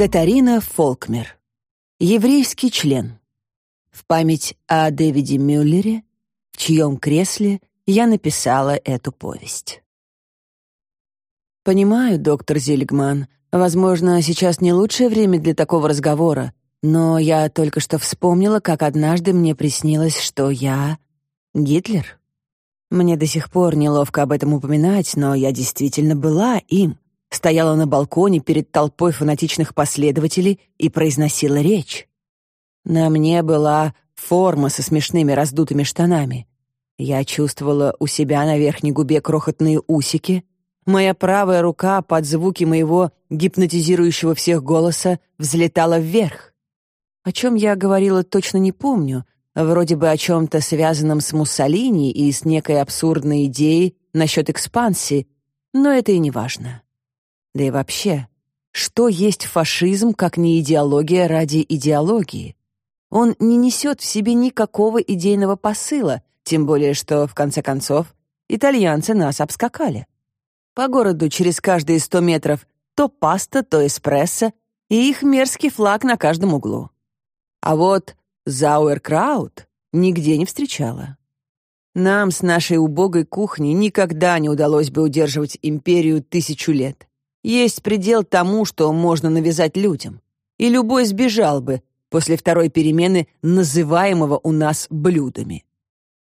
Катарина Фолкмер. Еврейский член. В память о Дэвиде Мюллере, в чьем кресле я написала эту повесть. Понимаю, доктор Зильгман, возможно, сейчас не лучшее время для такого разговора, но я только что вспомнила, как однажды мне приснилось, что я Гитлер. Мне до сих пор неловко об этом упоминать, но я действительно была им стояла на балконе перед толпой фанатичных последователей и произносила речь. На мне была форма со смешными раздутыми штанами. Я чувствовала у себя на верхней губе крохотные усики. Моя правая рука под звуки моего гипнотизирующего всех голоса взлетала вверх. О чем я говорила, точно не помню. Вроде бы о чем-то связанном с Муссолини и с некой абсурдной идеей насчет экспансии, но это и не важно. Да и вообще, что есть фашизм, как не идеология ради идеологии? Он не несет в себе никакого идейного посыла, тем более что, в конце концов, итальянцы нас обскакали. По городу через каждые сто метров то паста, то эспрессо, и их мерзкий флаг на каждом углу. А вот зауэркраут нигде не встречала. Нам с нашей убогой кухни никогда не удалось бы удерживать империю тысячу лет. Есть предел тому, что можно навязать людям. И любой сбежал бы после второй перемены называемого у нас блюдами.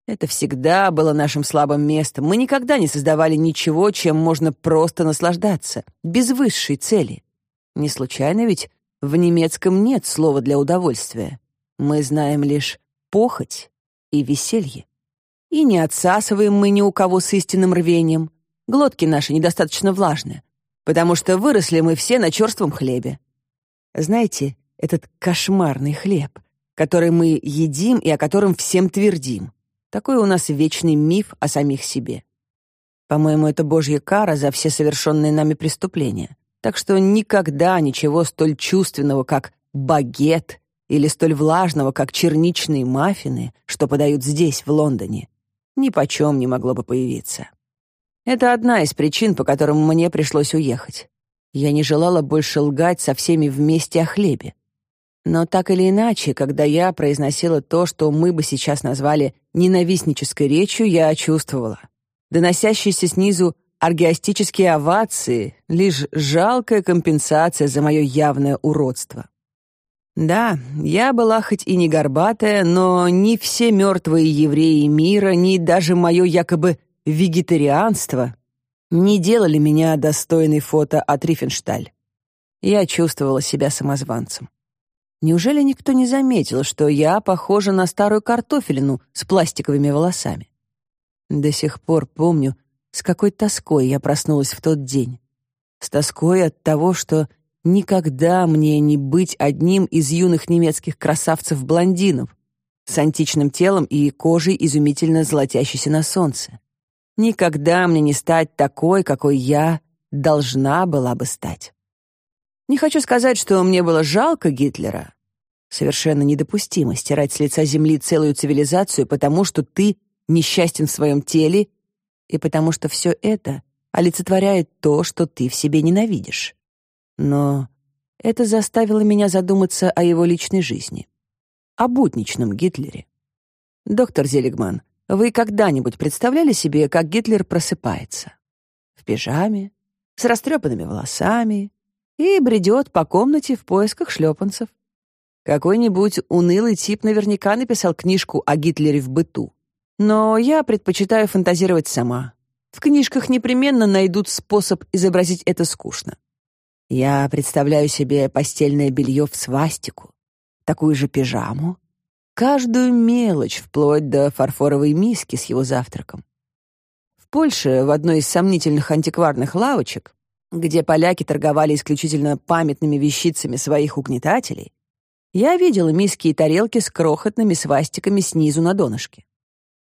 Это всегда было нашим слабым местом. Мы никогда не создавали ничего, чем можно просто наслаждаться, без высшей цели. Не случайно ведь в немецком нет слова для удовольствия. Мы знаем лишь похоть и веселье. И не отсасываем мы ни у кого с истинным рвением. Глотки наши недостаточно влажные потому что выросли мы все на черством хлебе. Знаете, этот кошмарный хлеб, который мы едим и о котором всем твердим. Такой у нас вечный миф о самих себе. По-моему, это божья кара за все совершенные нами преступления. Так что никогда ничего столь чувственного, как багет, или столь влажного, как черничные маффины, что подают здесь, в Лондоне, ни почем не могло бы появиться. Это одна из причин, по которым мне пришлось уехать. Я не желала больше лгать со всеми вместе о хлебе. Но так или иначе, когда я произносила то, что мы бы сейчас назвали ненавистнической речью, я чувствовала. Доносящиеся снизу аргиастические овации — лишь жалкая компенсация за мое явное уродство. Да, я была хоть и не горбатая, но ни все мертвые евреи мира, ни даже мое якобы вегетарианство не делали меня достойной фото от Рифеншталь. Я чувствовала себя самозванцем. Неужели никто не заметил, что я похожа на старую картофелину с пластиковыми волосами? До сих пор помню, с какой тоской я проснулась в тот день. С тоской от того, что никогда мне не быть одним из юных немецких красавцев-блондинов с античным телом и кожей, изумительно золотящейся на солнце. Никогда мне не стать такой, какой я должна была бы стать. Не хочу сказать, что мне было жалко Гитлера. Совершенно недопустимо стирать с лица земли целую цивилизацию, потому что ты несчастен в своем теле и потому что все это олицетворяет то, что ты в себе ненавидишь. Но это заставило меня задуматься о его личной жизни, о будничном Гитлере. Доктор Зелигман, вы когда-нибудь представляли себе, как Гитлер просыпается? В пижаме, с растрепанными волосами и бредет по комнате в поисках шлепанцев. Какой-нибудь унылый тип наверняка написал книжку о Гитлере в быту. Но я предпочитаю фантазировать сама. В книжках непременно найдут способ изобразить это скучно. Я представляю себе постельное белье в свастику, такую же пижаму, Каждую мелочь, вплоть до фарфоровой миски с его завтраком. В Польше, в одной из сомнительных антикварных лавочек, где поляки торговали исключительно памятными вещицами своих угнетателей, я видела миски и тарелки с крохотными свастиками снизу на донышке.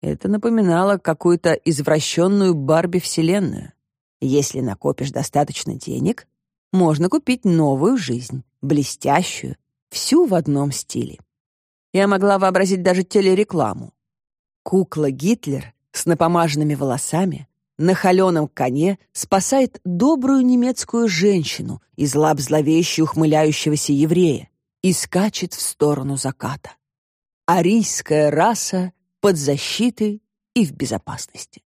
Это напоминало какую-то извращенную Барби-вселенную. Если накопишь достаточно денег, можно купить новую жизнь, блестящую, всю в одном стиле. Я могла вообразить даже телерекламу. Кукла Гитлер с напомаженными волосами, на холеном коне спасает добрую немецкую женщину из лап зловеще ухмыляющегося еврея и скачет в сторону заката. Арийская раса под защитой и в безопасности.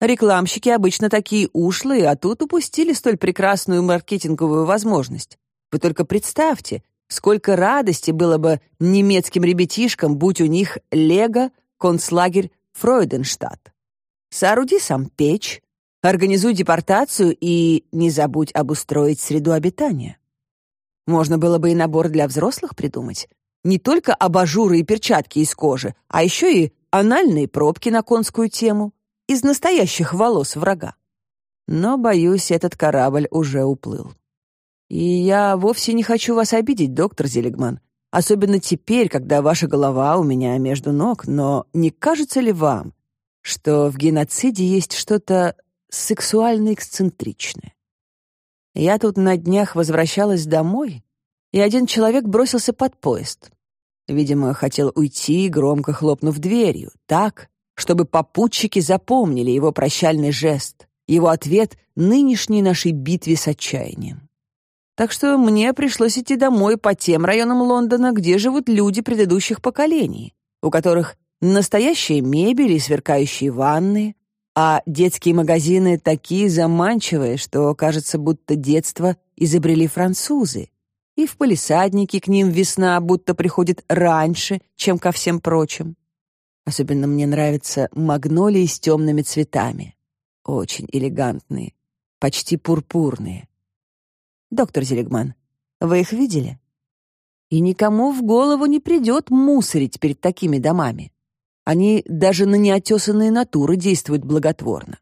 Рекламщики обычно такие ушлые, а тут упустили столь прекрасную маркетинговую возможность. Вы только представьте, сколько радости было бы немецким ребятишкам, будь у них лего концлагерь Фройденштадт. Сооруди сам печь, организуй депортацию и не забудь обустроить среду обитания. Можно было бы и набор для взрослых придумать. Не только абажуры и перчатки из кожи, а еще и анальные пробки на конскую тему из настоящих волос врага. Но, боюсь, этот корабль уже уплыл. И я вовсе не хочу вас обидеть, доктор Зелегман, особенно теперь, когда ваша голова у меня между ног, но не кажется ли вам, что в геноциде есть что-то сексуально эксцентричное. Я тут на днях возвращалась домой, и один человек бросился под поезд. Видимо, хотел уйти, громко хлопнув дверью, так, чтобы попутчики запомнили его прощальный жест, его ответ нынешней нашей битве с отчаянием. Так что мне пришлось идти домой по тем районам Лондона, где живут люди предыдущих поколений, у которых Настоящая мебель и сверкающие ванны, а детские магазины такие заманчивые, что кажется, будто детство изобрели французы. И в полисаднике к ним весна будто приходит раньше, чем ко всем прочим. Особенно мне нравятся магнолии с темными цветами. Очень элегантные, почти пурпурные. Доктор Зелегман, вы их видели? И никому в голову не придет мусорить перед такими домами. Они даже на неотесанные натуры действуют благотворно.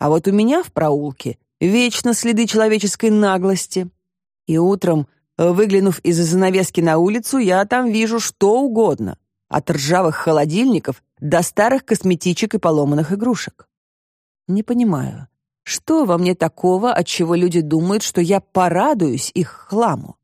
А вот у меня в проулке вечно следы человеческой наглости. И утром, выглянув из-за занавески на улицу, я там вижу что угодно, от ржавых холодильников до старых косметичек и поломанных игрушек. Не понимаю, что во мне такого, от чего люди думают, что я порадуюсь их хламу?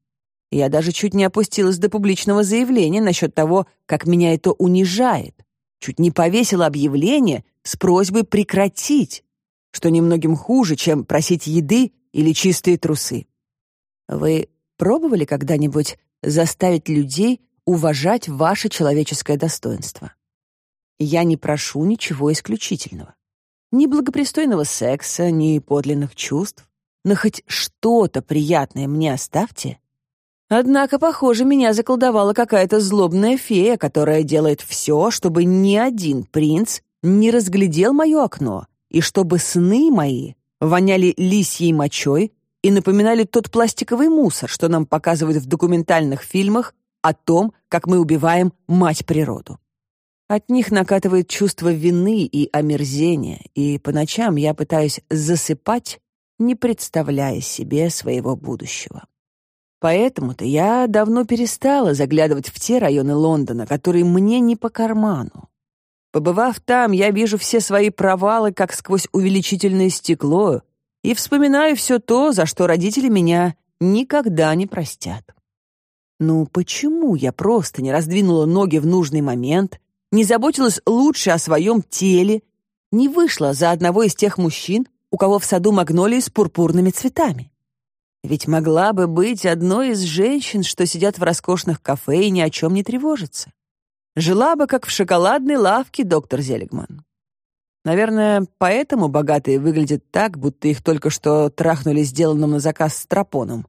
Я даже чуть не опустилась до публичного заявления насчет того, как меня это унижает чуть не повесил объявление с просьбой прекратить, что немногим хуже, чем просить еды или чистые трусы. Вы пробовали когда-нибудь заставить людей уважать ваше человеческое достоинство? Я не прошу ничего исключительного. Ни благопристойного секса, ни подлинных чувств, но хоть что-то приятное мне оставьте Однако, похоже, меня заколдовала какая-то злобная фея, которая делает все, чтобы ни один принц не разглядел мое окно, и чтобы сны мои воняли лисьей мочой и напоминали тот пластиковый мусор, что нам показывают в документальных фильмах о том, как мы убиваем мать природу. От них накатывает чувство вины и омерзения, и по ночам я пытаюсь засыпать, не представляя себе своего будущего. Поэтому-то я давно перестала заглядывать в те районы Лондона, которые мне не по карману. Побывав там, я вижу все свои провалы, как сквозь увеличительное стекло, и вспоминаю все то, за что родители меня никогда не простят. Ну почему я просто не раздвинула ноги в нужный момент, не заботилась лучше о своем теле, не вышла за одного из тех мужчин, у кого в саду магнолии с пурпурными цветами? Ведь могла бы быть одной из женщин, что сидят в роскошных кафе и ни о чем не тревожатся. Жила бы, как в шоколадной лавке, доктор Зелегман. Наверное, поэтому богатые выглядят так, будто их только что трахнули сделанным на заказ стропоном,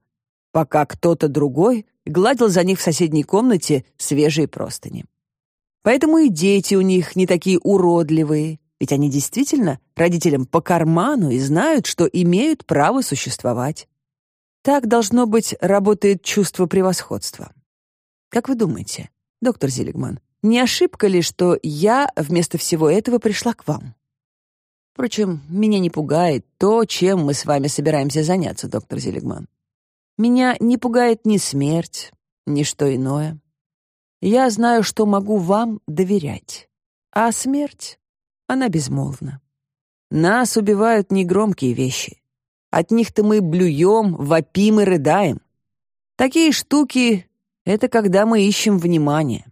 пока кто-то другой гладил за них в соседней комнате свежие простыни. Поэтому и дети у них не такие уродливые, ведь они действительно родителям по карману и знают, что имеют право существовать. Так, должно быть, работает чувство превосходства. Как вы думаете, доктор Зилигман, не ошибка ли, что я вместо всего этого пришла к вам? Впрочем, меня не пугает то, чем мы с вами собираемся заняться, доктор Зилигман. Меня не пугает ни смерть, ни что иное. Я знаю, что могу вам доверять. А смерть, она безмолвна. Нас убивают негромкие вещи. От них-то мы блюем, вопим и рыдаем. Такие штуки — это когда мы ищем внимание.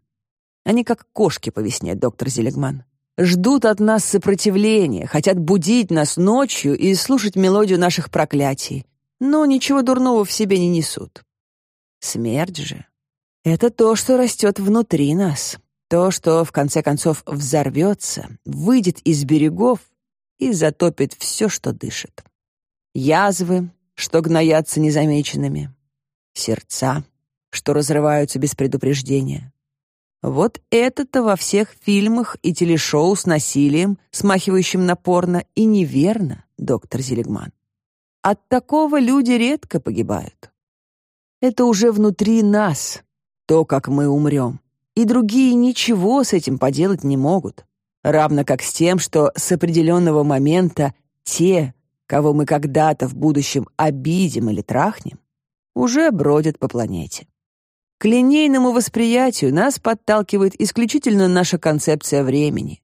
Они как кошки по весне, доктор Зелегман. ждут от нас сопротивления, хотят будить нас ночью и слушать мелодию наших проклятий, но ничего дурного в себе не несут. Смерть же — это то, что растет внутри нас, то, что в конце концов взорвется, выйдет из берегов и затопит все, что дышит. Язвы, что гноятся незамеченными, сердца, что разрываются без предупреждения. Вот это-то во всех фильмах и телешоу с насилием, смахивающим на порно, и неверно, доктор Зелегман. От такого люди редко погибают. Это уже внутри нас, то, как мы умрем. И другие ничего с этим поделать не могут. Равно как с тем, что с определенного момента те, кого мы когда-то в будущем обидим или трахнем, уже бродят по планете. К линейному восприятию нас подталкивает исключительно наша концепция времени.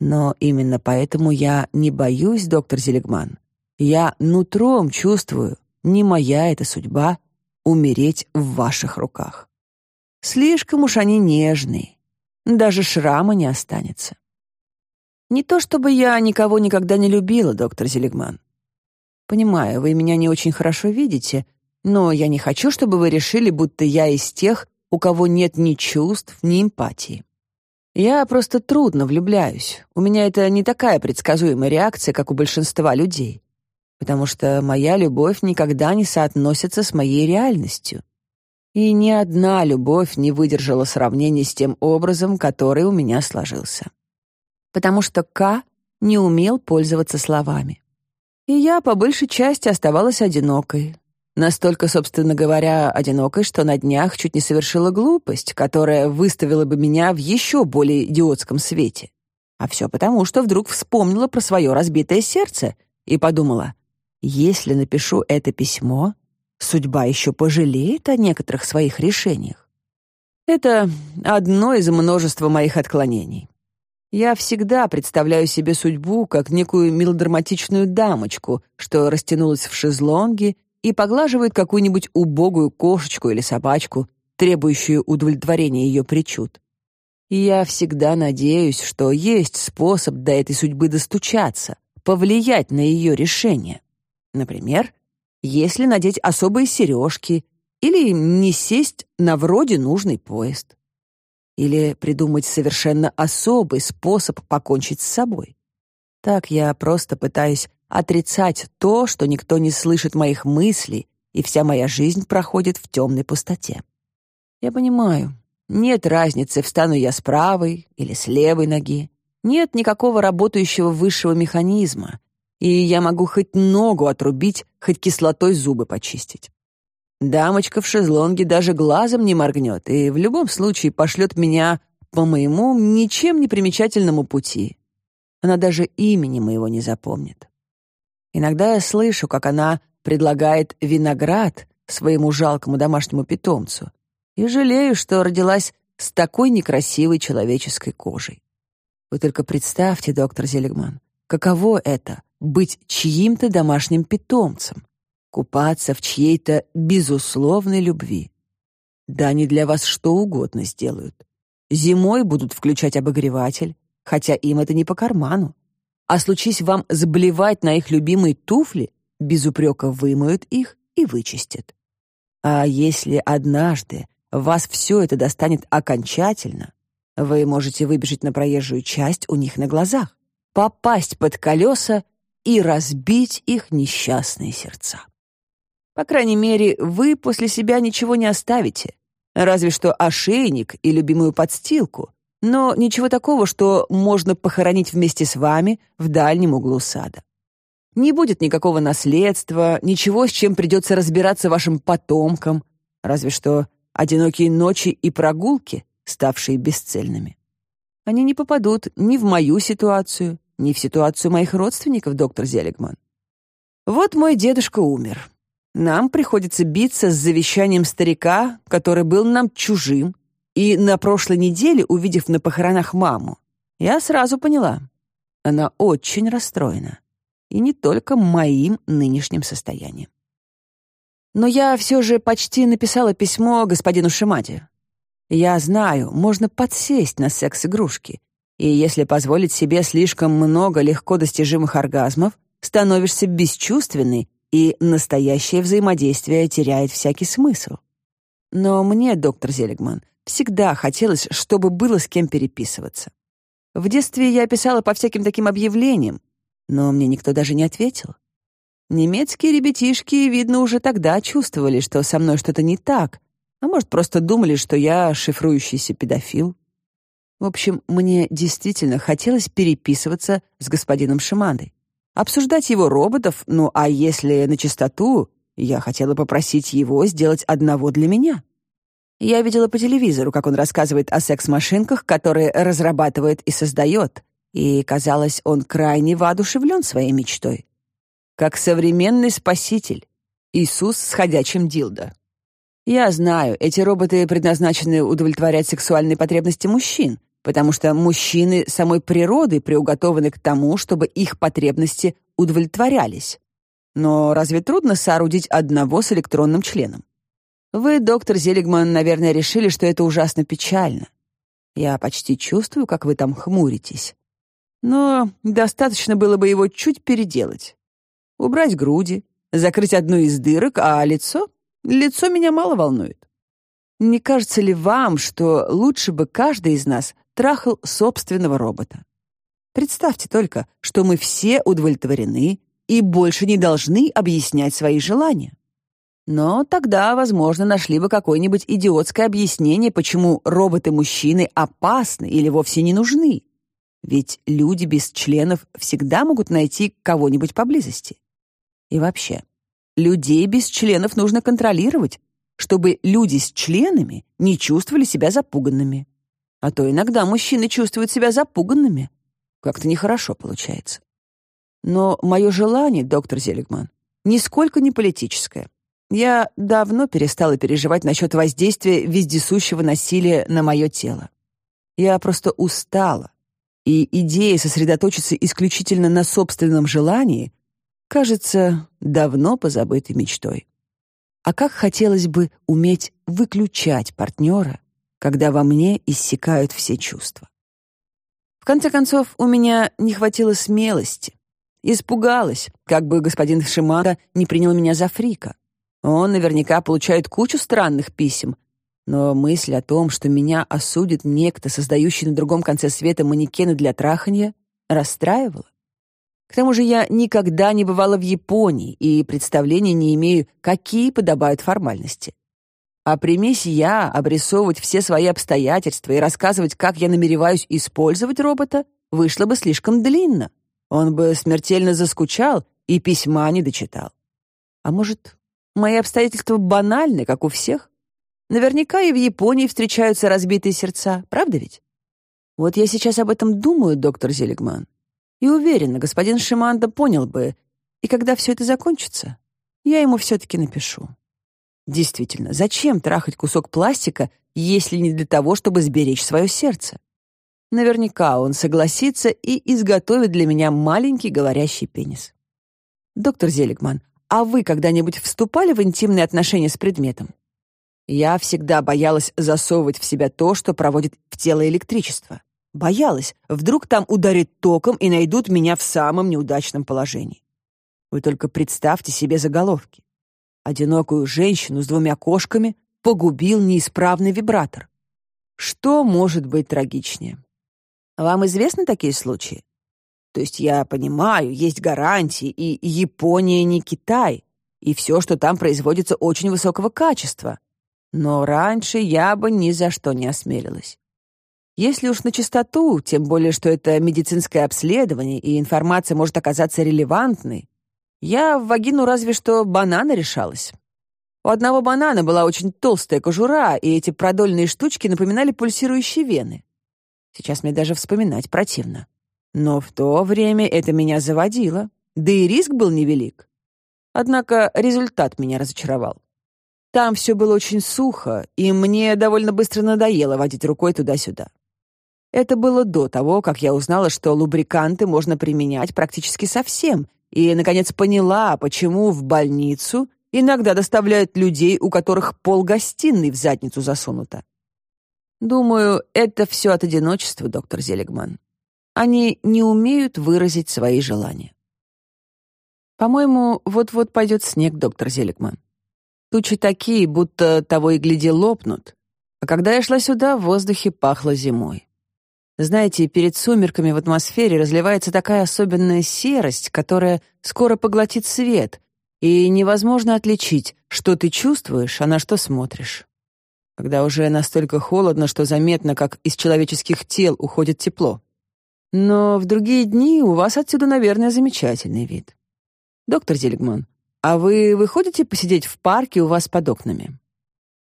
Но именно поэтому я не боюсь, доктор Зелегман. Я нутром чувствую, не моя эта судьба умереть в ваших руках. Слишком уж они нежные. Даже шрама не останется. Не то чтобы я никого никогда не любила, доктор Зелегман. Понимаю, вы меня не очень хорошо видите, но я не хочу, чтобы вы решили, будто я из тех, у кого нет ни чувств, ни эмпатии. Я просто трудно влюбляюсь. У меня это не такая предсказуемая реакция, как у большинства людей. Потому что моя любовь никогда не соотносится с моей реальностью. И ни одна любовь не выдержала сравнения с тем образом, который у меня сложился. Потому что К не умел пользоваться словами. И я по большей части оставалась одинокой, Настолько, собственно говоря, одинокой, что на днях чуть не совершила глупость, которая выставила бы меня в еще более идиотском свете. А все потому, что вдруг вспомнила про свое разбитое сердце и подумала, если напишу это письмо, судьба еще пожалеет о некоторых своих решениях. Это одно из множества моих отклонений. Я всегда представляю себе судьбу как некую мелодраматичную дамочку, что растянулась в шезлонге и поглаживает какую-нибудь убогую кошечку или собачку, требующую удовлетворения ее причуд. И я всегда надеюсь, что есть способ до этой судьбы достучаться, повлиять на ее решение. Например, если надеть особые сережки или не сесть на вроде нужный поезд. Или придумать совершенно особый способ покончить с собой. Так я просто пытаюсь отрицать то, что никто не слышит моих мыслей, и вся моя жизнь проходит в темной пустоте. Я понимаю, нет разницы, встану я с правой или с левой ноги. Нет никакого работающего высшего механизма, и я могу хоть ногу отрубить, хоть кислотой зубы почистить. Дамочка в шезлонге даже глазом не моргнет и в любом случае пошлет меня по моему ничем не примечательному пути. Она даже имени моего не запомнит. Иногда я слышу, как она предлагает виноград своему жалкому домашнему питомцу, и жалею, что родилась с такой некрасивой человеческой кожей. Вы только представьте, доктор Зелегман, каково это — быть чьим-то домашним питомцем, купаться в чьей-то безусловной любви. Да они для вас что угодно сделают. Зимой будут включать обогреватель, хотя им это не по карману а случись вам сблевать на их любимые туфли, без упрека вымоют их и вычистят. А если однажды вас все это достанет окончательно, вы можете выбежать на проезжую часть у них на глазах, попасть под колеса и разбить их несчастные сердца. По крайней мере, вы после себя ничего не оставите, разве что ошейник и любимую подстилку, но ничего такого, что можно похоронить вместе с вами в дальнем углу сада. Не будет никакого наследства, ничего, с чем придется разбираться вашим потомкам, разве что одинокие ночи и прогулки, ставшие бесцельными. Они не попадут ни в мою ситуацию, ни в ситуацию моих родственников, доктор Зелегман. Вот мой дедушка умер. Нам приходится биться с завещанием старика, который был нам чужим, и на прошлой неделе, увидев на похоронах маму, я сразу поняла. Она очень расстроена. И не только моим нынешним состоянием. Но я все же почти написала письмо господину Шимаде. Я знаю, можно подсесть на секс-игрушки. И если позволить себе слишком много легко достижимых оргазмов, становишься бесчувственной, и настоящее взаимодействие теряет всякий смысл. Но мне, доктор Зелегман, всегда хотелось, чтобы было с кем переписываться. В детстве я писала по всяким таким объявлениям, но мне никто даже не ответил. Немецкие ребятишки, видно, уже тогда чувствовали, что со мной что-то не так, а может, просто думали, что я шифрующийся педофил. В общем, мне действительно хотелось переписываться с господином Шимандой. Обсуждать его роботов, ну а если на чистоту, я хотела попросить его сделать одного для меня. Я видела по телевизору, как он рассказывает о секс-машинках, которые разрабатывает и создает, и, казалось, он крайне воодушевлен своей мечтой. Как современный спаситель. Иисус с ходячим дилдо. Я знаю, эти роботы предназначены удовлетворять сексуальные потребности мужчин, потому что мужчины самой природы приуготованы к тому, чтобы их потребности удовлетворялись. Но разве трудно соорудить одного с электронным членом? Вы, доктор Зелигман, наверное, решили, что это ужасно печально. Я почти чувствую, как вы там хмуритесь. Но достаточно было бы его чуть переделать. Убрать груди, закрыть одну из дырок, а лицо? Лицо меня мало волнует. Не кажется ли вам, что лучше бы каждый из нас трахал собственного робота. Представьте только, что мы все удовлетворены и больше не должны объяснять свои желания. Но тогда, возможно, нашли бы какое-нибудь идиотское объяснение, почему роботы-мужчины опасны или вовсе не нужны. Ведь люди без членов всегда могут найти кого-нибудь поблизости. И вообще, людей без членов нужно контролировать, чтобы люди с членами не чувствовали себя запуганными. А то иногда мужчины чувствуют себя запуганными. Как-то нехорошо получается. Но мое желание, доктор Зелигман, нисколько не политическое. Я давно перестала переживать насчет воздействия вездесущего насилия на мое тело. Я просто устала, и идея сосредоточиться исключительно на собственном желании кажется давно позабытой мечтой. А как хотелось бы уметь выключать партнера когда во мне иссякают все чувства. В конце концов, у меня не хватило смелости. Испугалась, как бы господин Шимада не принял меня за фрика. Он наверняка получает кучу странных писем, но мысль о том, что меня осудит некто, создающий на другом конце света манекены для траханья, расстраивала. К тому же я никогда не бывала в Японии и представления не имею, какие подобают формальности. А примесь я обрисовывать все свои обстоятельства и рассказывать, как я намереваюсь использовать робота, вышло бы слишком длинно. Он бы смертельно заскучал и письма не дочитал. А может, мои обстоятельства банальны, как у всех? Наверняка и в Японии встречаются разбитые сердца, правда ведь? Вот я сейчас об этом думаю, доктор Зелигман. И уверена, господин Шиманда понял бы, и когда все это закончится, я ему все-таки напишу. Действительно, зачем трахать кусок пластика, если не для того, чтобы сберечь свое сердце? Наверняка он согласится и изготовит для меня маленький говорящий пенис. Доктор Зелигман, а вы когда-нибудь вступали в интимные отношения с предметом? Я всегда боялась засовывать в себя то, что проводит в тело электричество. Боялась, вдруг там ударит током и найдут меня в самом неудачном положении. Вы только представьте себе заголовки. Одинокую женщину с двумя кошками погубил неисправный вибратор. Что может быть трагичнее? Вам известны такие случаи? То есть я понимаю, есть гарантии, и Япония не Китай, и все, что там производится, очень высокого качества. Но раньше я бы ни за что не осмелилась. Если уж на чистоту, тем более, что это медицинское обследование, и информация может оказаться релевантной, я в вагину разве что банана решалась. У одного банана была очень толстая кожура, и эти продольные штучки напоминали пульсирующие вены. Сейчас мне даже вспоминать противно. Но в то время это меня заводило, да и риск был невелик. Однако результат меня разочаровал. Там все было очень сухо, и мне довольно быстро надоело водить рукой туда-сюда. Это было до того, как я узнала, что лубриканты можно применять практически совсем, и, наконец, поняла, почему в больницу иногда доставляют людей, у которых пол гостиной в задницу засунуто. Думаю, это все от одиночества, доктор Зелегман. Они не умеют выразить свои желания. По-моему, вот-вот пойдет снег, доктор Зеликман. Тучи такие, будто того и гляди лопнут. А когда я шла сюда, в воздухе пахло зимой. Знаете, перед сумерками в атмосфере разливается такая особенная серость, которая скоро поглотит свет, и невозможно отличить, что ты чувствуешь, а на что смотришь. Когда уже настолько холодно, что заметно, как из человеческих тел уходит тепло. Но в другие дни у вас отсюда, наверное, замечательный вид. Доктор Зельгман, а вы выходите посидеть в парке у вас под окнами?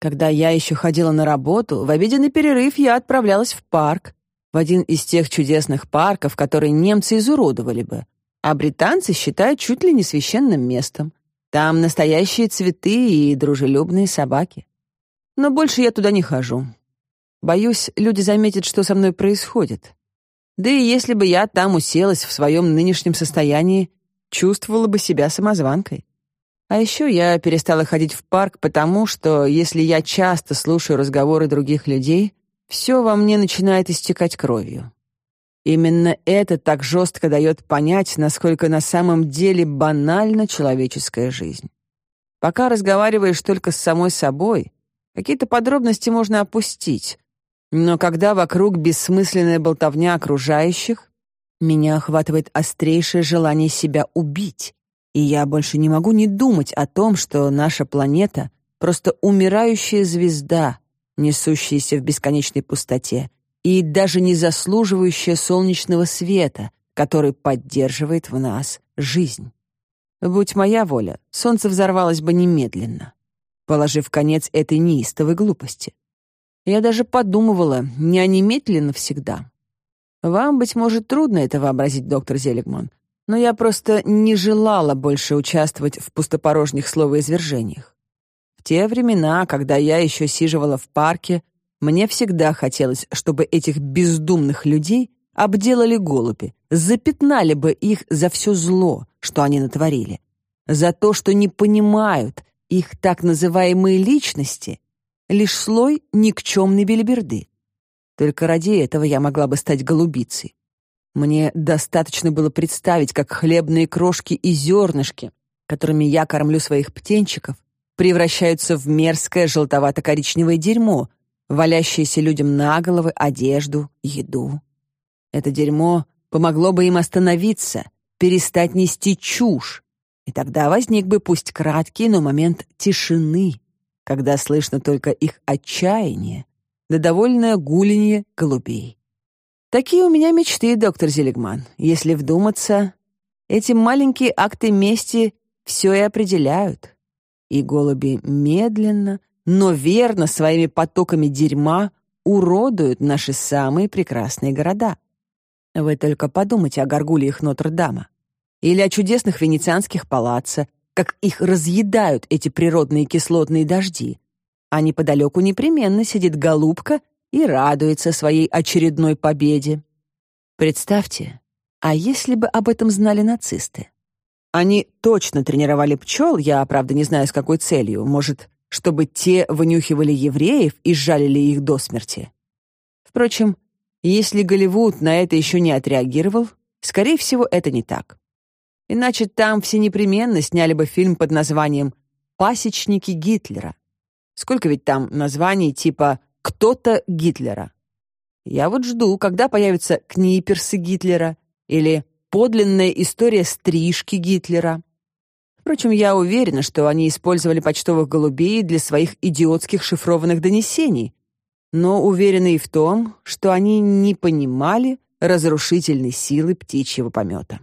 Когда я еще ходила на работу, в обеденный перерыв я отправлялась в парк, в один из тех чудесных парков, которые немцы изуродовали бы, а британцы считают чуть ли не священным местом. Там настоящие цветы и дружелюбные собаки. Но больше я туда не хожу. Боюсь, люди заметят, что со мной происходит. Да и если бы я там уселась в своем нынешнем состоянии, чувствовала бы себя самозванкой. А еще я перестала ходить в парк, потому что, если я часто слушаю разговоры других людей, все во мне начинает истекать кровью. Именно это так жестко дает понять, насколько на самом деле банальна человеческая жизнь. Пока разговариваешь только с самой собой, какие-то подробности можно опустить, но когда вокруг бессмысленная болтовня окружающих, меня охватывает острейшее желание себя убить, и я больше не могу не думать о том, что наша планета — просто умирающая звезда, несущаяся в бесконечной пустоте, и даже не заслуживающая солнечного света, который поддерживает в нас жизнь. Будь моя воля, солнце взорвалось бы немедленно, положив конец этой неистовой глупости. Я даже подумывала, не онеметь ли навсегда. Вам, быть может, трудно это вообразить, доктор Зелигман, но я просто не желала больше участвовать в пустопорожних словоизвержениях те времена, когда я еще сиживала в парке, мне всегда хотелось, чтобы этих бездумных людей обделали голуби, запятнали бы их за все зло, что они натворили, за то, что не понимают их так называемые личности, лишь слой никчемной белиберды. Только ради этого я могла бы стать голубицей. Мне достаточно было представить, как хлебные крошки и зернышки, которыми я кормлю своих птенчиков, превращаются в мерзкое желтовато-коричневое дерьмо, валящееся людям на головы, одежду, еду. Это дерьмо помогло бы им остановиться, перестать нести чушь, и тогда возник бы пусть краткий, но момент тишины, когда слышно только их отчаяние, да довольное гуляние голубей. Такие у меня мечты, доктор Зелегман. Если вдуматься, эти маленькие акты мести все и определяют и голуби медленно, но верно своими потоками дерьма уродуют наши самые прекрасные города. Вы только подумайте о горгульях Нотр-Дама или о чудесных венецианских палаццо, как их разъедают эти природные кислотные дожди. А неподалеку непременно сидит голубка и радуется своей очередной победе. Представьте, а если бы об этом знали нацисты? Они точно тренировали пчел, я, правда, не знаю, с какой целью. Может, чтобы те вынюхивали евреев и жалили их до смерти. Впрочем, если Голливуд на это еще не отреагировал, скорее всего, это не так. Иначе там все непременно сняли бы фильм под названием «Пасечники Гитлера». Сколько ведь там названий типа «Кто-то Гитлера». Я вот жду, когда появятся книперсы Гитлера или подлинная история стрижки Гитлера. Впрочем, я уверена, что они использовали почтовых голубей для своих идиотских шифрованных донесений, но уверена и в том, что они не понимали разрушительной силы птичьего помета.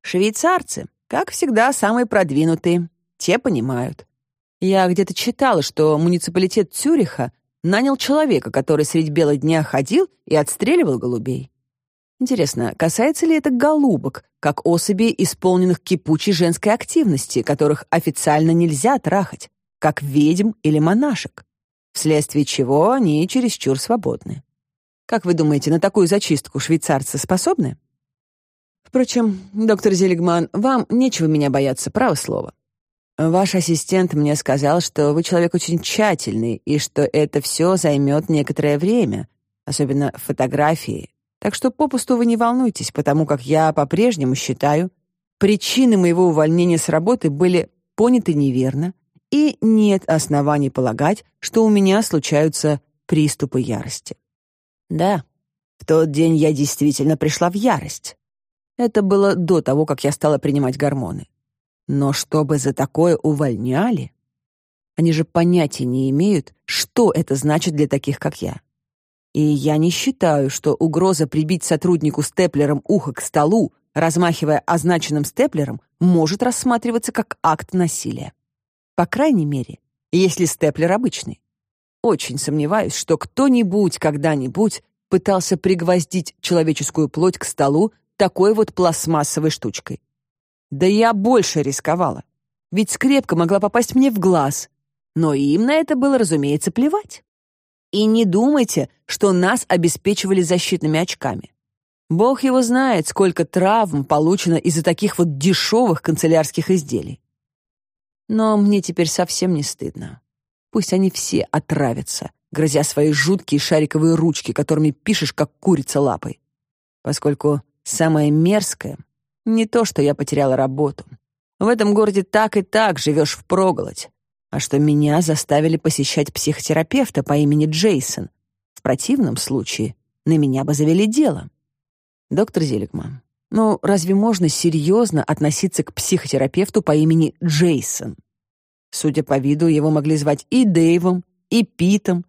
Швейцарцы, как всегда, самые продвинутые, те понимают. Я где-то читала, что муниципалитет Цюриха нанял человека, который средь бела дня ходил и отстреливал голубей. Интересно, касается ли это голубок, как особей, исполненных кипучей женской активности, которых официально нельзя трахать, как ведьм или монашек, вследствие чего они чересчур свободны? Как вы думаете, на такую зачистку швейцарцы способны? Впрочем, доктор Зелигман, вам нечего меня бояться, право слово. Ваш ассистент мне сказал, что вы человек очень тщательный и что это все займет некоторое время, особенно фотографии, Так что попусту вы не волнуйтесь, потому как я по-прежнему считаю, причины моего увольнения с работы были поняты неверно, и нет оснований полагать, что у меня случаются приступы ярости. Да, в тот день я действительно пришла в ярость. Это было до того, как я стала принимать гормоны. Но чтобы за такое увольняли, они же понятия не имеют, что это значит для таких, как я. И я не считаю, что угроза прибить сотруднику степлером ухо к столу, размахивая означенным степлером, может рассматриваться как акт насилия. По крайней мере, если степлер обычный. Очень сомневаюсь, что кто-нибудь когда-нибудь пытался пригвоздить человеческую плоть к столу такой вот пластмассовой штучкой. Да я больше рисковала. Ведь скрепка могла попасть мне в глаз. Но им на это было, разумеется, плевать. И не думайте, что нас обеспечивали защитными очками. Бог его знает, сколько травм получено из-за таких вот дешевых канцелярских изделий. Но мне теперь совсем не стыдно. Пусть они все отравятся, грозя свои жуткие шариковые ручки, которыми пишешь, как курица лапой. Поскольку самое мерзкое — не то, что я потеряла работу. В этом городе так и так живешь впроголодь, а что меня заставили посещать психотерапевта по имени Джейсон. В противном случае на меня бы завели дело. Доктор Зеликман, ну разве можно серьезно относиться к психотерапевту по имени Джейсон? Судя по виду, его могли звать и Дэйвом, и Питом.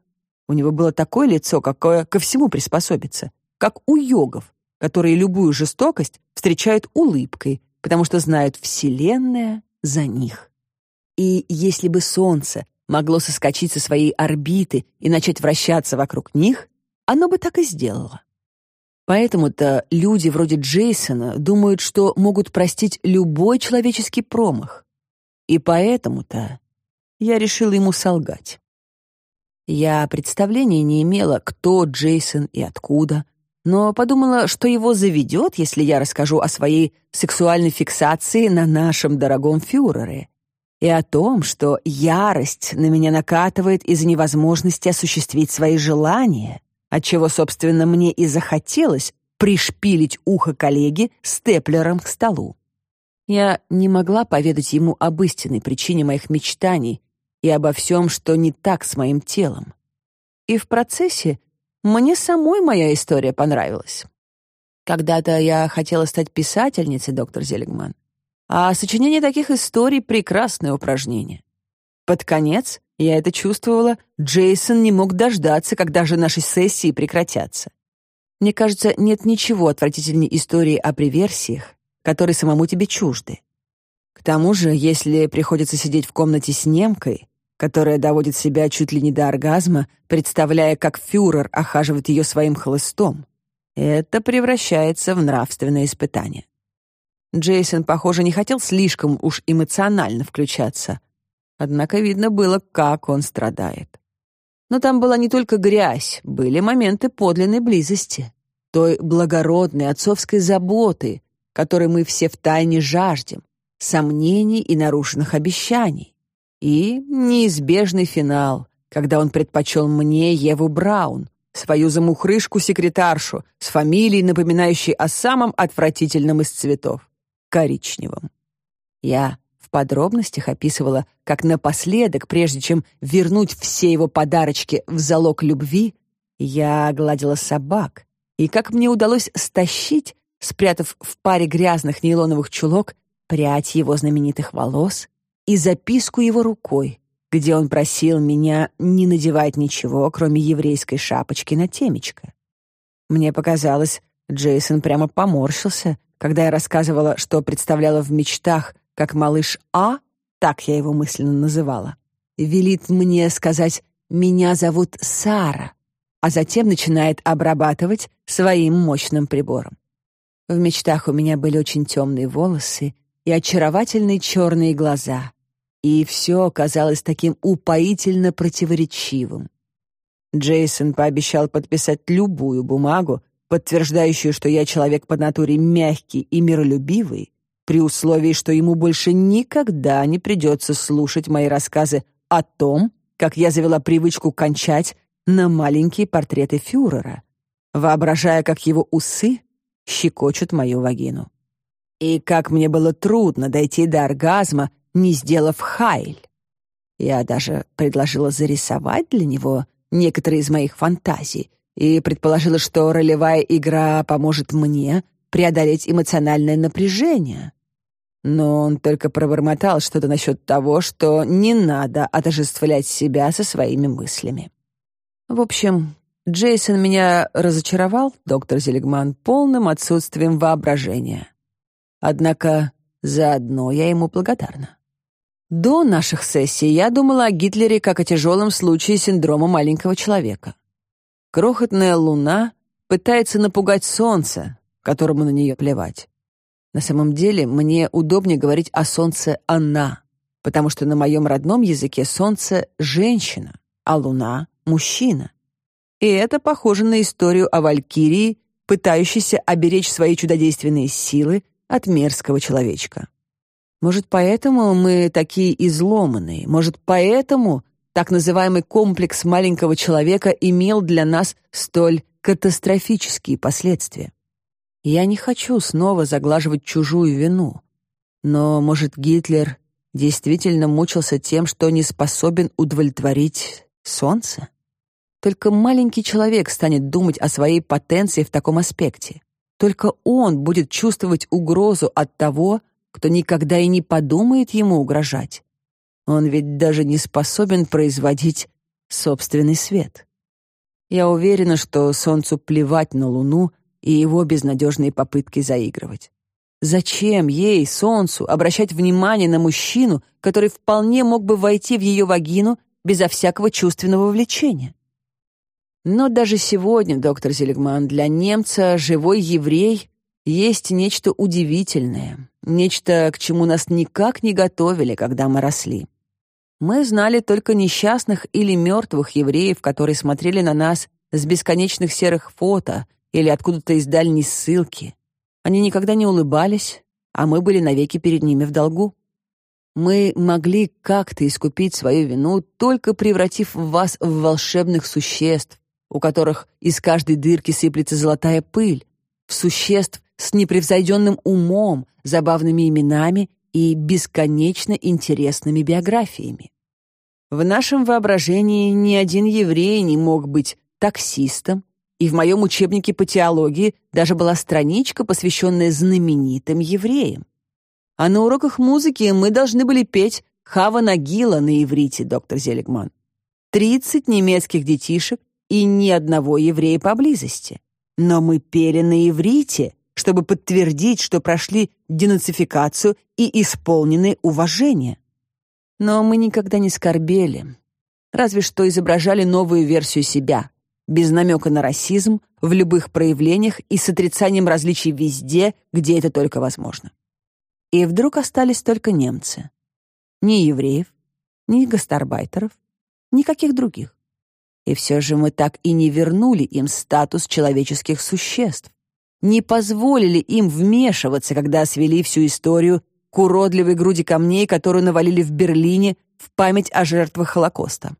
У него было такое лицо, какое ко всему приспособится, как у йогов, которые любую жестокость встречают улыбкой, потому что знают Вселенная за них. И если бы Солнце могло соскочить со своей орбиты и начать вращаться вокруг них, оно бы так и сделало. Поэтому-то люди вроде Джейсона думают, что могут простить любой человеческий промах. И поэтому-то я решила ему солгать. Я представления не имела, кто Джейсон и откуда, но подумала, что его заведет, если я расскажу о своей сексуальной фиксации на нашем дорогом фюрере и о том, что ярость на меня накатывает из-за невозможности осуществить свои желания, отчего, собственно, мне и захотелось пришпилить ухо коллеги степлером к столу. Я не могла поведать ему об истинной причине моих мечтаний и обо всем, что не так с моим телом. И в процессе мне самой моя история понравилась. Когда-то я хотела стать писательницей, доктор Зелегман. А сочинение таких историй — прекрасное упражнение. Под конец, я это чувствовала, Джейсон не мог дождаться, когда же наши сессии прекратятся. Мне кажется, нет ничего отвратительней истории о приверсиях, которые самому тебе чужды. К тому же, если приходится сидеть в комнате с немкой, которая доводит себя чуть ли не до оргазма, представляя, как фюрер охаживает ее своим хлыстом, это превращается в нравственное испытание. Джейсон, похоже, не хотел слишком уж эмоционально включаться. Однако видно было, как он страдает. Но там была не только грязь, были моменты подлинной близости, той благородной отцовской заботы, которой мы все втайне жаждем, сомнений и нарушенных обещаний. И неизбежный финал, когда он предпочел мне Еву Браун, свою замухрышку-секретаршу с фамилией, напоминающей о самом отвратительном из цветов — коричневом. Я в подробностях описывала, как напоследок, прежде чем вернуть все его подарочки в залог любви, я гладила собак, и как мне удалось стащить спрятав в паре грязных нейлоновых чулок прядь его знаменитых волос и записку его рукой, где он просил меня не надевать ничего, кроме еврейской шапочки на темечко. Мне показалось, Джейсон прямо поморщился, когда я рассказывала, что представляла в мечтах, как малыш А, так я его мысленно называла, велит мне сказать «меня зовут Сара», а затем начинает обрабатывать своим мощным прибором. В мечтах у меня были очень темные волосы и очаровательные черные глаза, и все казалось таким упоительно противоречивым. Джейсон пообещал подписать любую бумагу, подтверждающую, что я человек по натуре мягкий и миролюбивый, при условии, что ему больше никогда не придется слушать мои рассказы о том, как я завела привычку кончать на маленькие портреты фюрера, воображая, как его усы щекочут мою вагину. И как мне было трудно дойти до оргазма, не сделав хайль. Я даже предложила зарисовать для него некоторые из моих фантазий и предположила, что ролевая игра поможет мне преодолеть эмоциональное напряжение. Но он только пробормотал что-то насчет того, что не надо отождествлять себя со своими мыслями. В общем, Джейсон меня разочаровал, доктор Зелегман, полным отсутствием воображения. Однако заодно я ему благодарна. До наших сессий я думала о Гитлере как о тяжелом случае синдрома маленького человека. Крохотная луна пытается напугать солнце, которому на нее плевать. На самом деле, мне удобнее говорить о солнце «она», потому что на моем родном языке солнце — женщина, а луна — мужчина. И это похоже на историю о Валькирии, пытающейся оберечь свои чудодейственные силы от мерзкого человечка. Может, поэтому мы такие изломанные, может, поэтому так называемый комплекс маленького человека имел для нас столь катастрофические последствия. Я не хочу снова заглаживать чужую вину. Но, может, Гитлер действительно мучился тем, что не способен удовлетворить солнце? Только маленький человек станет думать о своей потенции в таком аспекте. Только он будет чувствовать угрозу от того, кто никогда и не подумает ему угрожать. Он ведь даже не способен производить собственный свет. Я уверена, что солнцу плевать на луну и его безнадежные попытки заигрывать. Зачем ей, солнцу, обращать внимание на мужчину, который вполне мог бы войти в ее вагину безо всякого чувственного влечения? Но даже сегодня, доктор Зелегман, для немца живой еврей есть нечто удивительное, нечто, к чему нас никак не готовили, когда мы росли. Мы знали только несчастных или мертвых евреев, которые смотрели на нас с бесконечных серых фото или откуда-то из дальней ссылки. Они никогда не улыбались, а мы были навеки перед ними в долгу. Мы могли как-то искупить свою вину, только превратив вас в волшебных существ, у которых из каждой дырки сыплется золотая пыль, в существ с непревзойденным умом, забавными именами и бесконечно интересными биографиями. В нашем воображении ни один еврей не мог быть таксистом, и в моем учебнике по теологии даже была страничка, посвященная знаменитым евреям. А на уроках музыки мы должны были петь «Хава Нагила» на иврите, доктор Зелегман. Тридцать немецких детишек и ни одного еврея поблизости. Но мы пели на иврите, чтобы подтвердить, что прошли денацификацию и исполнены уважения. Но мы никогда не скорбели, разве что изображали новую версию себя, без намека на расизм, в любых проявлениях и с отрицанием различий везде, где это только возможно. И вдруг остались только немцы. Ни евреев, ни гастарбайтеров, никаких других. И все же мы так и не вернули им статус человеческих существ, не позволили им вмешиваться, когда свели всю историю к уродливой груди камней, которую навалили в Берлине в память о жертвах Холокоста.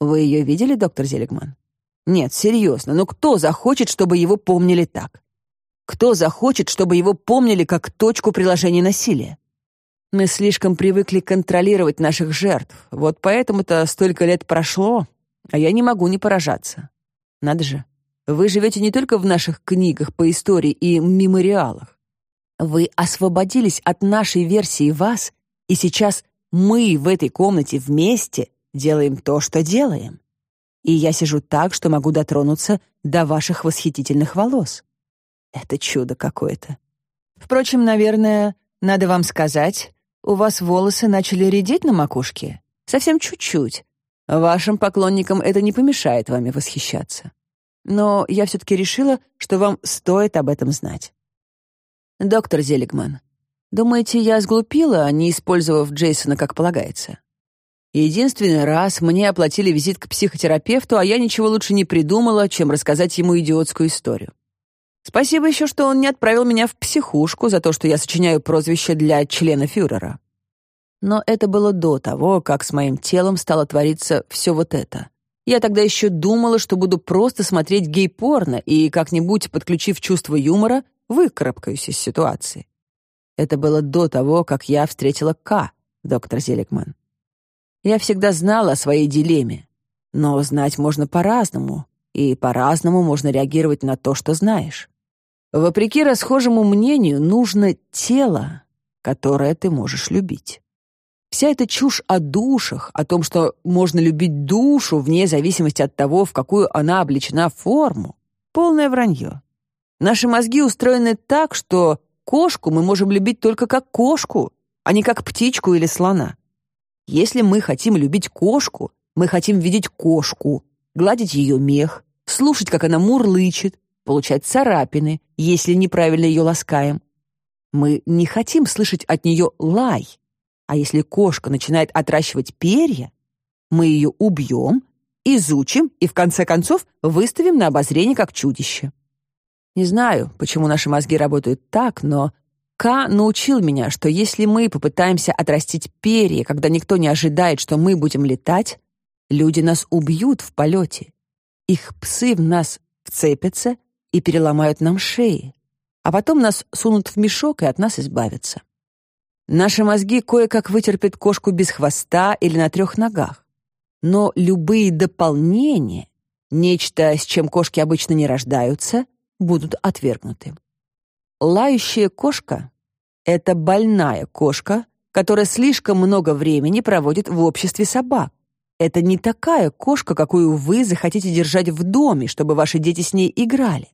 Вы ее видели, доктор Зелегман? Нет, серьезно, но кто захочет, чтобы его помнили так? Кто захочет, чтобы его помнили как точку приложения насилия? Мы слишком привыкли контролировать наших жертв, вот поэтому-то столько лет прошло, а я не могу не поражаться. Надо же, вы живете не только в наших книгах по истории и мемориалах. Вы освободились от нашей версии вас, и сейчас мы в этой комнате вместе делаем то, что делаем. И я сижу так, что могу дотронуться до ваших восхитительных волос. Это чудо какое-то. Впрочем, наверное, надо вам сказать, у вас волосы начали редеть на макушке. Совсем чуть-чуть, Вашим поклонникам это не помешает вами восхищаться. Но я все-таки решила, что вам стоит об этом знать. Доктор Зелигман, думаете, я сглупила, не использовав Джейсона как полагается? Единственный раз мне оплатили визит к психотерапевту, а я ничего лучше не придумала, чем рассказать ему идиотскую историю. Спасибо еще, что он не отправил меня в психушку за то, что я сочиняю прозвище для члена фюрера. Но это было до того, как с моим телом стало твориться все вот это. Я тогда еще думала, что буду просто смотреть гей-порно и, как-нибудь подключив чувство юмора, выкарабкаюсь из ситуации. Это было до того, как я встретила К, доктор Зеликман. Я всегда знала о своей дилемме, но знать можно по-разному, и по-разному можно реагировать на то, что знаешь. Вопреки расхожему мнению, нужно тело, которое ты можешь любить. Вся эта чушь о душах, о том, что можно любить душу вне зависимости от того, в какую она облечена форму, полное вранье. Наши мозги устроены так, что кошку мы можем любить только как кошку, а не как птичку или слона. Если мы хотим любить кошку, мы хотим видеть кошку, гладить ее мех, слушать, как она мурлычет, получать царапины, если неправильно ее ласкаем. Мы не хотим слышать от нее лай, а если кошка начинает отращивать перья, мы ее убьем, изучим и, в конце концов, выставим на обозрение как чудище. Не знаю, почему наши мозги работают так, но К научил меня, что если мы попытаемся отрастить перья, когда никто не ожидает, что мы будем летать, люди нас убьют в полете. Их псы в нас вцепятся и переломают нам шеи, а потом нас сунут в мешок и от нас избавятся. Наши мозги кое-как вытерпят кошку без хвоста или на трех ногах. Но любые дополнения, нечто, с чем кошки обычно не рождаются, будут отвергнуты. Лающая кошка — это больная кошка, которая слишком много времени проводит в обществе собак. Это не такая кошка, какую вы захотите держать в доме, чтобы ваши дети с ней играли.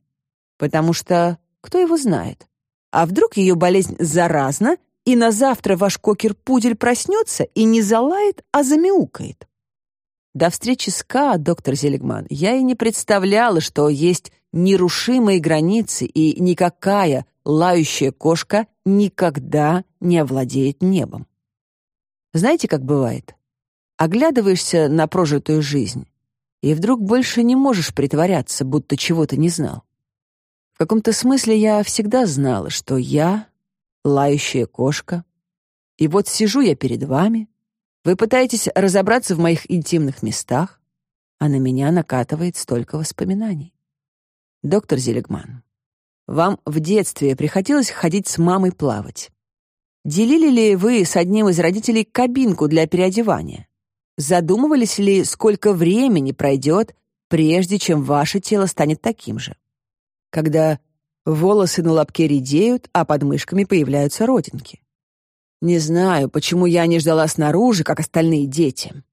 Потому что кто его знает? А вдруг ее болезнь заразна, и на завтра ваш кокер-пудель проснется и не залает, а замяукает. До встречи с Ка, доктор Зелегман, я и не представляла, что есть нерушимые границы, и никакая лающая кошка никогда не овладеет небом. Знаете, как бывает? Оглядываешься на прожитую жизнь, и вдруг больше не можешь притворяться, будто чего-то не знал. В каком-то смысле я всегда знала, что я лающая кошка. И вот сижу я перед вами, вы пытаетесь разобраться в моих интимных местах, а на меня накатывает столько воспоминаний. Доктор Зелегман, вам в детстве приходилось ходить с мамой плавать. Делили ли вы с одним из родителей кабинку для переодевания? Задумывались ли, сколько времени пройдет, прежде чем ваше тело станет таким же? Когда Волосы на лобке редеют, а под мышками появляются родинки. Не знаю, почему я не ждала снаружи, как остальные дети.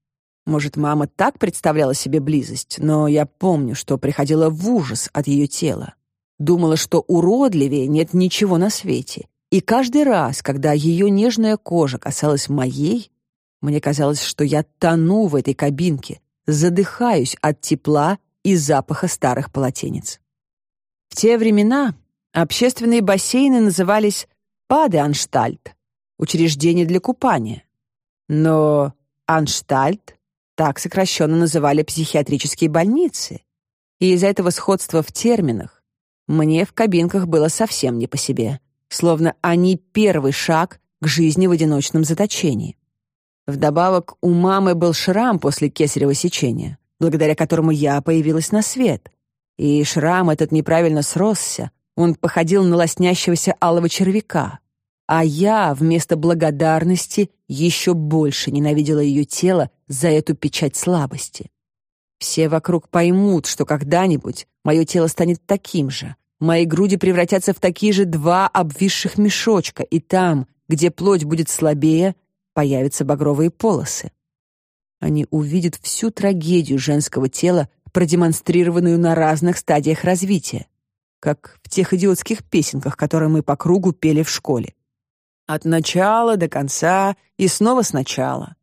Может, мама так представляла себе близость, но я помню, что приходила в ужас от ее тела. Думала, что уродливее нет ничего на свете. И каждый раз, когда ее нежная кожа касалась моей, мне казалось, что я тону в этой кабинке, задыхаюсь от тепла и запаха старых полотенец. Те времена Общественные бассейны назывались «Падеанштальт» — учреждение для купания. Но «Анштальт» так сокращенно называли психиатрические больницы. И из-за этого сходства в терминах мне в кабинках было совсем не по себе, словно они первый шаг к жизни в одиночном заточении. Вдобавок, у мамы был шрам после кесарево сечения, благодаря которому я появилась на свет. И шрам этот неправильно сросся, он походил на лоснящегося алого червяка, а я вместо благодарности еще больше ненавидела ее тело за эту печать слабости. Все вокруг поймут, что когда-нибудь мое тело станет таким же, мои груди превратятся в такие же два обвисших мешочка, и там, где плоть будет слабее, появятся багровые полосы. Они увидят всю трагедию женского тела, продемонстрированную на разных стадиях развития как в тех идиотских песенках, которые мы по кругу пели в школе. От начала до конца и снова сначала.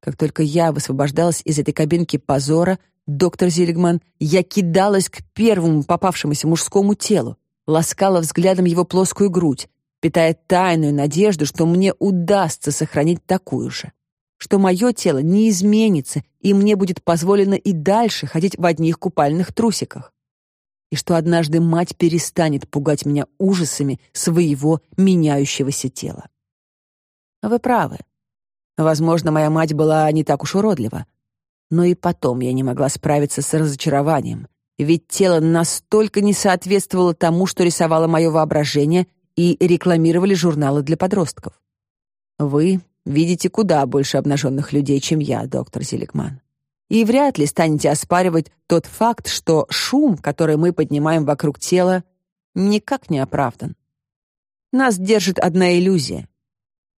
Как только я высвобождалась из этой кабинки позора, доктор Зильгман, я кидалась к первому попавшемуся мужскому телу, ласкала взглядом его плоскую грудь, питая тайную надежду, что мне удастся сохранить такую же, что мое тело не изменится, и мне будет позволено и дальше ходить в одних купальных трусиках и что однажды мать перестанет пугать меня ужасами своего меняющегося тела. Вы правы. Возможно, моя мать была не так уж уродлива. Но и потом я не могла справиться с разочарованием, ведь тело настолько не соответствовало тому, что рисовало мое воображение и рекламировали журналы для подростков. Вы видите куда больше обнаженных людей, чем я, доктор Зеликман. И вряд ли станете оспаривать тот факт, что шум, который мы поднимаем вокруг тела, никак не оправдан. Нас держит одна иллюзия.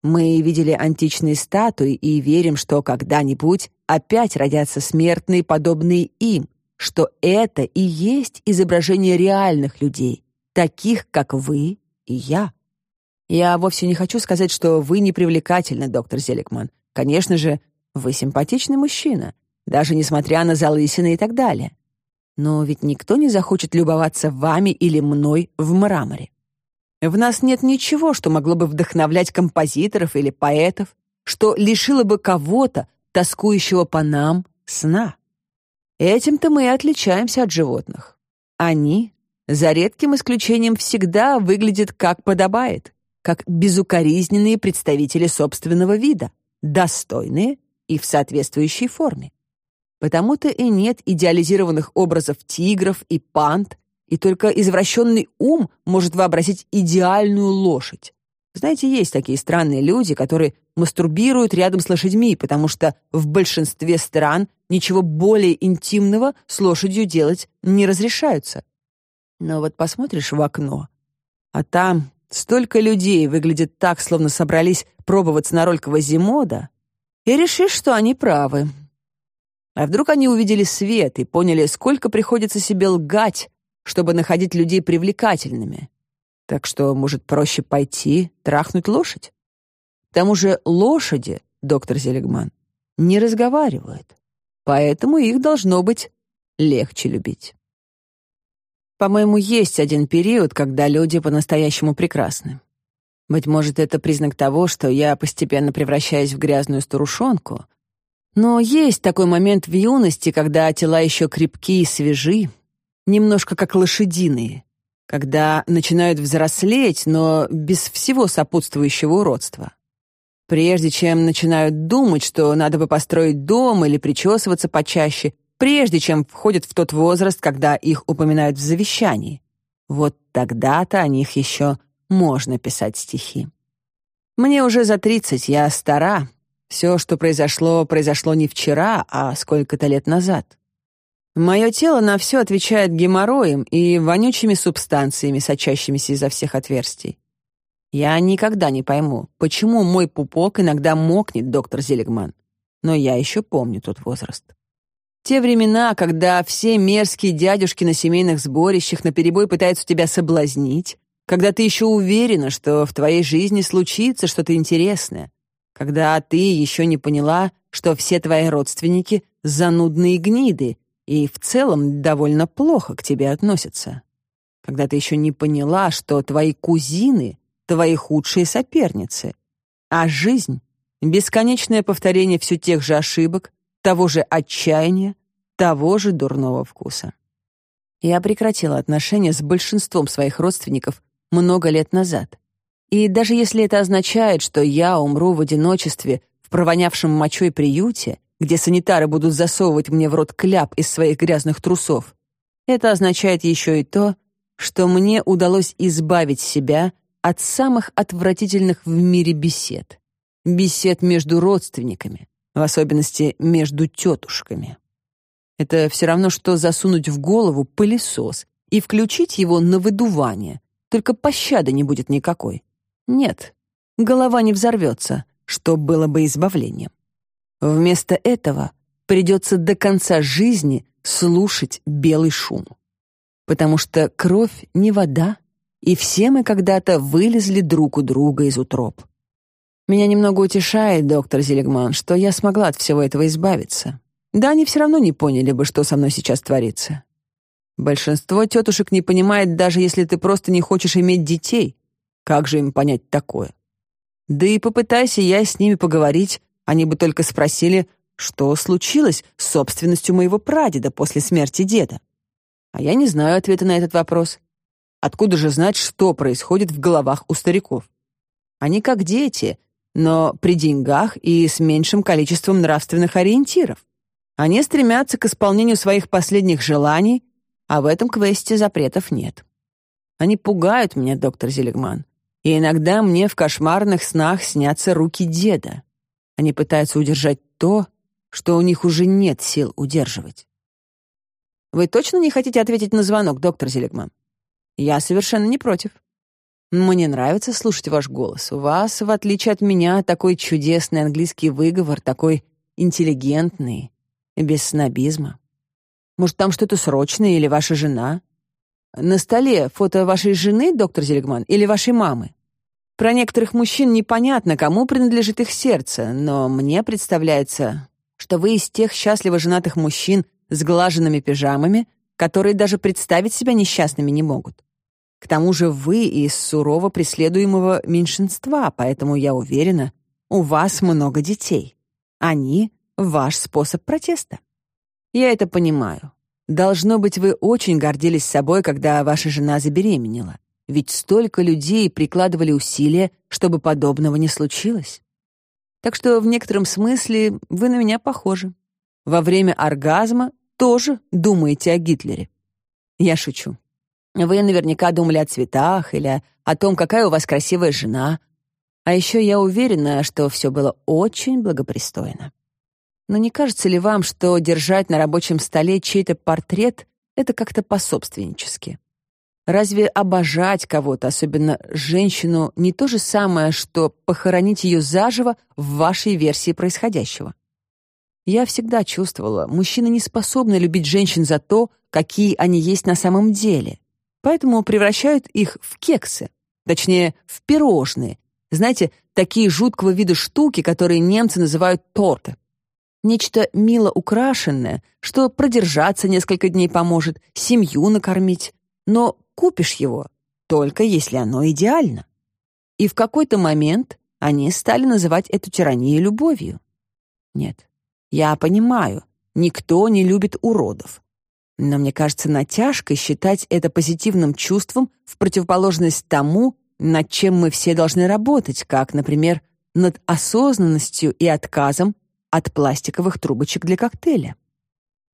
Мы видели античные статуи и верим, что когда-нибудь опять родятся смертные, подобные им, что это и есть изображение реальных людей, таких, как вы и я. Я вовсе не хочу сказать, что вы не привлекательны, доктор Зеликман. Конечно же, вы симпатичный мужчина, даже несмотря на залысины и так далее. Но ведь никто не захочет любоваться вами или мной в мраморе. В нас нет ничего, что могло бы вдохновлять композиторов или поэтов, что лишило бы кого-то, тоскующего по нам, сна. Этим-то мы и отличаемся от животных. Они, за редким исключением, всегда выглядят как подобает, как безукоризненные представители собственного вида, достойные и в соответствующей форме. Потому-то и нет идеализированных образов тигров и панд, и только извращенный ум может вообразить идеальную лошадь. Знаете, есть такие странные люди, которые мастурбируют рядом с лошадьми, потому что в большинстве стран ничего более интимного с лошадью делать не разрешаются. Но вот посмотришь в окно, а там столько людей выглядит так, словно собрались пробоваться на роль Квазимода, и решишь, что они правы. А вдруг они увидели свет и поняли, сколько приходится себе лгать, чтобы находить людей привлекательными. Так что, может, проще пойти трахнуть лошадь? К тому же лошади, доктор Зелегман, не разговаривают, поэтому их должно быть легче любить. По-моему, есть один период, когда люди по-настоящему прекрасны. Быть может, это признак того, что я постепенно превращаюсь в грязную старушонку, но есть такой момент в юности, когда тела еще крепкие и свежи, немножко как лошадиные, когда начинают взрослеть, но без всего сопутствующего уродства. Прежде чем начинают думать, что надо бы построить дом или причесываться почаще, прежде чем входят в тот возраст, когда их упоминают в завещании. Вот тогда-то о них еще можно писать стихи. Мне уже за тридцать, я стара, все, что произошло, произошло не вчера, а сколько-то лет назад. Мое тело на все отвечает геморроем и вонючими субстанциями, сочащимися изо всех отверстий. Я никогда не пойму, почему мой пупок иногда мокнет, доктор Зелегман. Но я еще помню тот возраст. Те времена, когда все мерзкие дядюшки на семейных сборищах наперебой пытаются тебя соблазнить, когда ты еще уверена, что в твоей жизни случится что-то интересное, когда ты еще не поняла, что все твои родственники — занудные гниды и в целом довольно плохо к тебе относятся. Когда ты еще не поняла, что твои кузины — твои худшие соперницы, а жизнь — бесконечное повторение все тех же ошибок, того же отчаяния, того же дурного вкуса. Я прекратила отношения с большинством своих родственников много лет назад. И даже если это означает, что я умру в одиночестве в провонявшем мочой приюте, где санитары будут засовывать мне в рот кляп из своих грязных трусов, это означает еще и то, что мне удалось избавить себя от самых отвратительных в мире бесед. Бесед между родственниками, в особенности между тетушками. Это все равно, что засунуть в голову пылесос и включить его на выдувание, только пощады не будет никакой. Нет, голова не взорвется, что было бы избавлением. Вместо этого придется до конца жизни слушать белый шум. Потому что кровь не вода, и все мы когда-то вылезли друг у друга из утроб. Меня немного утешает, доктор Зелегман, что я смогла от всего этого избавиться. Да они все равно не поняли бы, что со мной сейчас творится. Большинство тетушек не понимает, даже если ты просто не хочешь иметь детей. Как же им понять такое? Да и попытайся я с ними поговорить, они бы только спросили, что случилось с собственностью моего прадеда после смерти деда. А я не знаю ответа на этот вопрос. Откуда же знать, что происходит в головах у стариков? Они как дети, но при деньгах и с меньшим количеством нравственных ориентиров. Они стремятся к исполнению своих последних желаний, а в этом квесте запретов нет. Они пугают меня, доктор Зелегман, и иногда мне в кошмарных снах снятся руки деда. Они пытаются удержать то, что у них уже нет сил удерживать. Вы точно не хотите ответить на звонок, доктор Зелегман? Я совершенно не против. Мне нравится слушать ваш голос. У вас, в отличие от меня, такой чудесный английский выговор, такой интеллигентный, без снобизма. Может, там что-то срочное или ваша жена? На столе фото вашей жены, доктор Зелегман, или вашей мамы? Про некоторых мужчин непонятно, кому принадлежит их сердце, но мне представляется, что вы из тех счастливо женатых мужчин с глаженными пижамами, которые даже представить себя несчастными не могут. К тому же вы из сурово преследуемого меньшинства, поэтому я уверена, у вас много детей. Они — ваш способ протеста. Я это понимаю. Должно быть, вы очень гордились собой, когда ваша жена забеременела. Ведь столько людей прикладывали усилия, чтобы подобного не случилось. Так что в некотором смысле вы на меня похожи. Во время оргазма тоже думаете о Гитлере. Я шучу. Вы наверняка думали о цветах или о том, какая у вас красивая жена. А еще я уверена, что все было очень благопристойно. Но не кажется ли вам, что держать на рабочем столе чей-то портрет — это как-то пособственнически? Разве обожать кого-то, особенно женщину, не то же самое, что похоронить ее заживо в вашей версии происходящего? Я всегда чувствовала, мужчины не способны любить женщин за то, какие они есть на самом деле, поэтому превращают их в кексы, точнее, в пирожные. Знаете, такие жуткого вида штуки, которые немцы называют торты. Нечто мило украшенное, что продержаться несколько дней поможет, семью накормить, но купишь его, только если оно идеально. И в какой-то момент они стали называть эту тиранию любовью. Нет, я понимаю, никто не любит уродов. Но мне кажется натяжкой считать это позитивным чувством в противоположность тому, над чем мы все должны работать, как, например, над осознанностью и отказом от пластиковых трубочек для коктейля.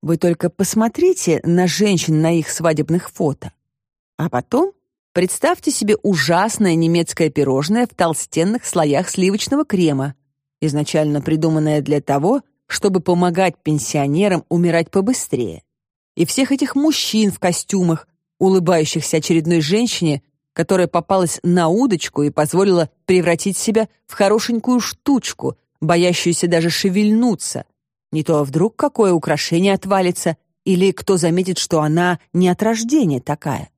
Вы только посмотрите на женщин на их свадебных фото. А потом представьте себе ужасное немецкое пирожное в толстенных слоях сливочного крема, изначально придуманное для того, чтобы помогать пенсионерам умирать побыстрее. И всех этих мужчин в костюмах, улыбающихся очередной женщине, которая попалась на удочку и позволила превратить себя в хорошенькую штучку, боящуюся даже шевельнуться. Не то вдруг какое украшение отвалится, или кто заметит, что она не от рождения такая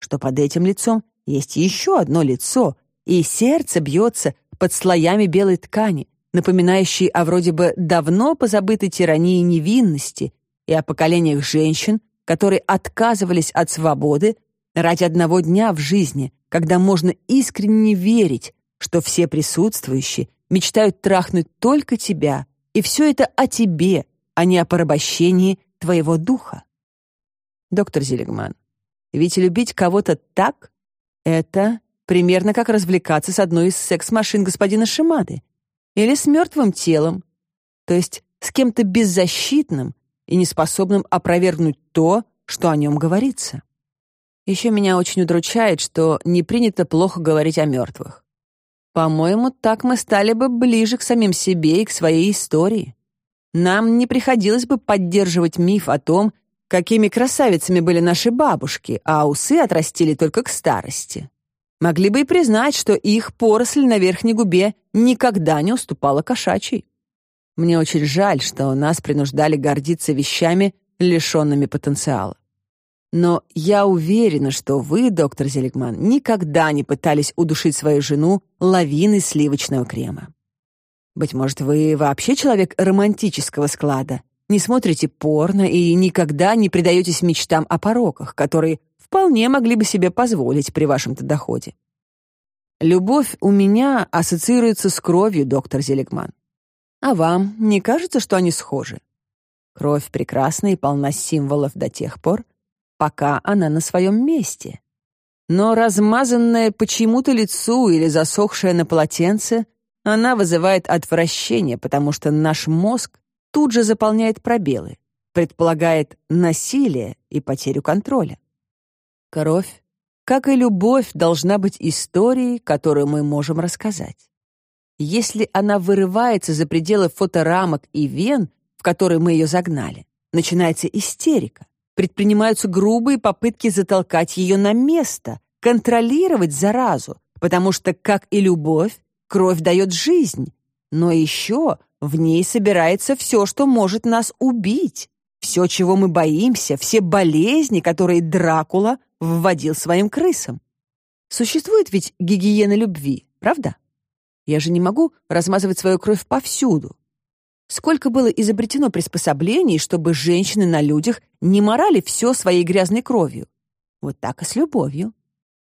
что под этим лицом есть еще одно лицо, и сердце бьется под слоями белой ткани, напоминающей о вроде бы давно позабытой тирании невинности и о поколениях женщин, которые отказывались от свободы ради одного дня в жизни, когда можно искренне верить, что все присутствующие мечтают трахнуть только тебя, и все это о тебе, а не о порабощении твоего духа. Доктор Зелегман, ведь любить кого-то так — это примерно как развлекаться с одной из секс-машин господина Шимады или с мертвым телом, то есть с кем-то беззащитным и неспособным опровергнуть то, что о нем говорится. Еще меня очень удручает, что не принято плохо говорить о мертвых. По-моему, так мы стали бы ближе к самим себе и к своей истории. Нам не приходилось бы поддерживать миф о том, Какими красавицами были наши бабушки, а усы отрастили только к старости. Могли бы и признать, что их поросль на верхней губе никогда не уступала кошачьей. Мне очень жаль, что нас принуждали гордиться вещами, лишенными потенциала. Но я уверена, что вы, доктор Зелегман, никогда не пытались удушить свою жену лавиной сливочного крема. Быть может, вы вообще человек романтического склада, не смотрите порно и никогда не предаетесь мечтам о пороках, которые вполне могли бы себе позволить при вашем-то доходе. Любовь у меня ассоциируется с кровью, доктор Зелегман. А вам не кажется, что они схожи? Кровь прекрасна и полна символов до тех пор, пока она на своем месте. Но размазанное почему-то лицу или засохшее на полотенце, она вызывает отвращение, потому что наш мозг тут же заполняет пробелы, предполагает насилие и потерю контроля. Кровь, как и любовь, должна быть историей, которую мы можем рассказать. Если она вырывается за пределы фоторамок и вен, в которые мы ее загнали, начинается истерика, предпринимаются грубые попытки затолкать ее на место, контролировать заразу, потому что, как и любовь, кровь дает жизнь, но еще в ней собирается все, что может нас убить, все, чего мы боимся, все болезни, которые Дракула вводил своим крысам. Существует ведь гигиена любви, правда? Я же не могу размазывать свою кровь повсюду. Сколько было изобретено приспособлений, чтобы женщины на людях не морали все своей грязной кровью. Вот так и с любовью.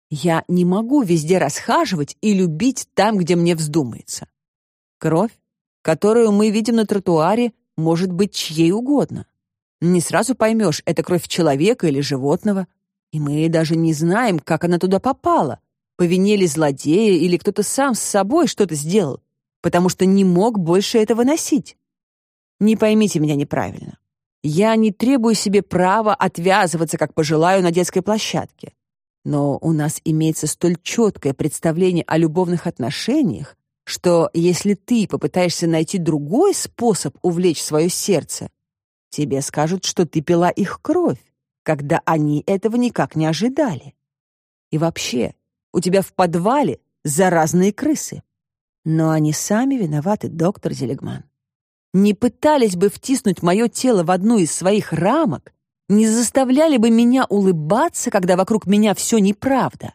Я не могу везде расхаживать и любить там, где мне вздумается. Кровь, которую мы видим на тротуаре, может быть чьей угодно. Не сразу поймешь, это кровь человека или животного, и мы даже не знаем, как она туда попала, по вине ли злодея или кто-то сам с собой что-то сделал, потому что не мог больше этого носить. Не поймите меня неправильно. Я не требую себе права отвязываться, как пожелаю, на детской площадке. Но у нас имеется столь четкое представление о любовных отношениях, что если ты попытаешься найти другой способ увлечь свое сердце, тебе скажут, что ты пила их кровь, когда они этого никак не ожидали. И вообще, у тебя в подвале заразные крысы. Но они сами виноваты, доктор Зелегман. Не пытались бы втиснуть мое тело в одну из своих рамок, не заставляли бы меня улыбаться, когда вокруг меня все неправда.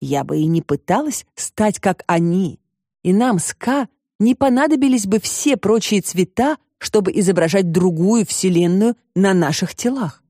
Я бы и не пыталась стать как они, и нам с Ка не понадобились бы все прочие цвета, чтобы изображать другую вселенную на наших телах.